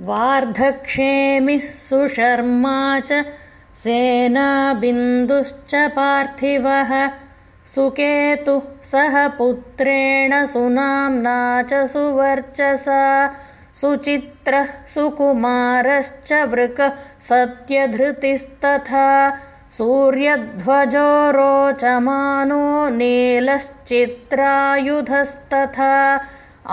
वार्धक्षेमिः सुशर्मा च सेनाबिन्दुश्च पार्थिवः। सुकेतुः सह पुत्रेण सुनाम्ना च सुवर्चसा। सुचित्रः सुकुमारश्च वृक सत्यधृतिस्तथा। सूर्यध्वजो रोचमानो नीलश्चित्रायुधस्तथा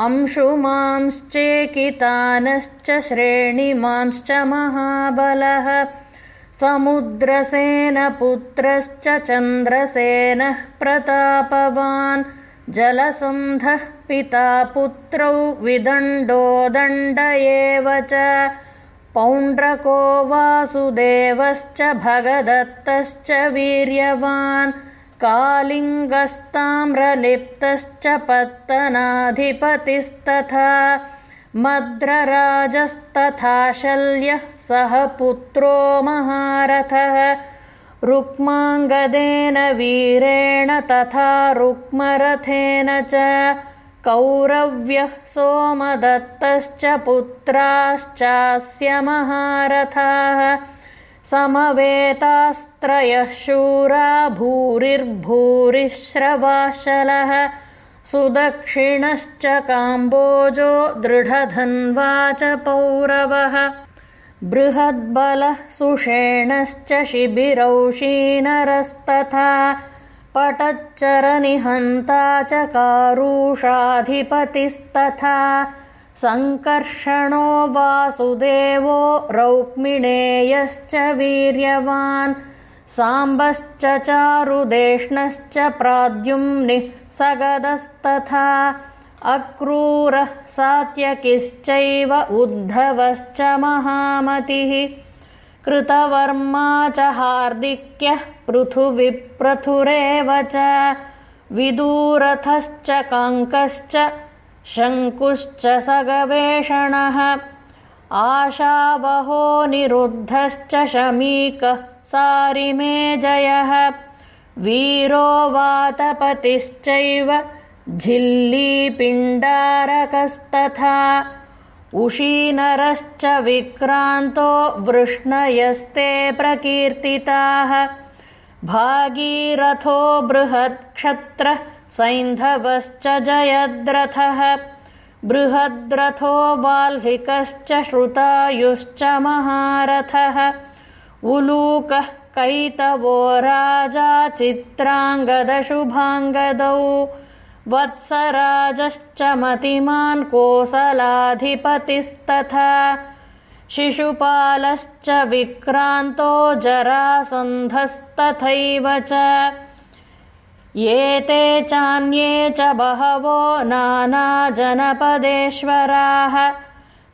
अंशुमांश्चेकितानश्च श्रेणिमांश्च महाबलः समुद्रसेनपुत्रश्च चन्द्रसेनः प्रतापवान् जलसन्धः पिता पुत्रौ विदण्डोदण्ड एव च पौण्ड्रको वासुदेवश्च भगदत्तश्च वीर्यवान् कालिङ्गस्ताम्रलिप्तश्च पत्तनाधिपतिस्तथा मद्रराजस्तथा शल्यः सह पुत्रो महारथः। रुक्माङ्गदेन वीरेण तथा रुक्मरथेन च कौरव्यः सोमदत्तश्च पुत्राश्चास्य महारथाः समवेतास्त्रयः शूरा भूरिर्भूरिश्रवाशलः सुदक्षिणश्च काम्बोजो दृढधन्वा च पौरवः। बृहद्बलः सुषेणश्च शिबिरौशीनरस्तथा पटच्चरनिहन्ता च कारुषाधिपतिस्तथा सङ्कर्षणो वासुदेवो रौक्मिणेयश्च वीर्यवान् साम्बश्च चारुदेष्णश्च प्राद्युम्निः सगदस्तथा अक्रूरः सात्यकिश्चैव उद्धवश्च महामतिः कृतवर्मा च हार्दिक्यः पृथुविप्रथुरेव च विदूरथश्च काङ्कश्च शङ्कुश्च सगवेषणः। आशावहो निरुद्धश्च शमीकः सारिमेजयः। वीरो वातपतिश्चैव झिल्लीपिण्डारकस्तथा। उशीनरश्च विक्रान्तो वृष्णयस्ते प्रकीर्तिताः भागीरथो बृहत्क्षत्रः सैन्धवश्च जयद्रथः। बृहद्रथो बाल्हिकश्च श्रुतायुश्च महारथः। उलूकः कैतवो राजा चित्राङ्गदशुभाङ्गदौ। वत्सराजश्च मतिमान् कोसलाधिपतिस्तथा शिशुपालश्च विक्रान्तो जरासन्धस्तथैव च। एते चान्ये च बहवो नानाजनपदेश्वराः।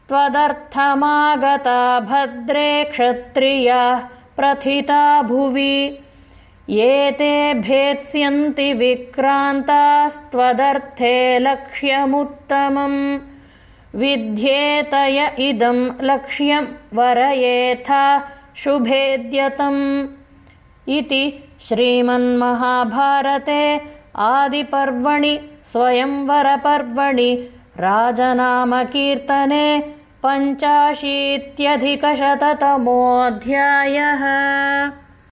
त्वदर्थमागता भद्रे क्षत्रियाः प्रथिता भुवि। एते भेत्स्यन्ति विक्रान्तास्त्वदर्थे लक्ष्यमुत्तमम् विध्येतय इदं लक्ष्यं वरयेथा शुभेद्यतम् इति श्रीमन्महाभारते आदिपर्वणि स्वयंवरपर्वणि राजनामकीर्तने पञ्चाशीत्यधिकशततमोऽध्यायः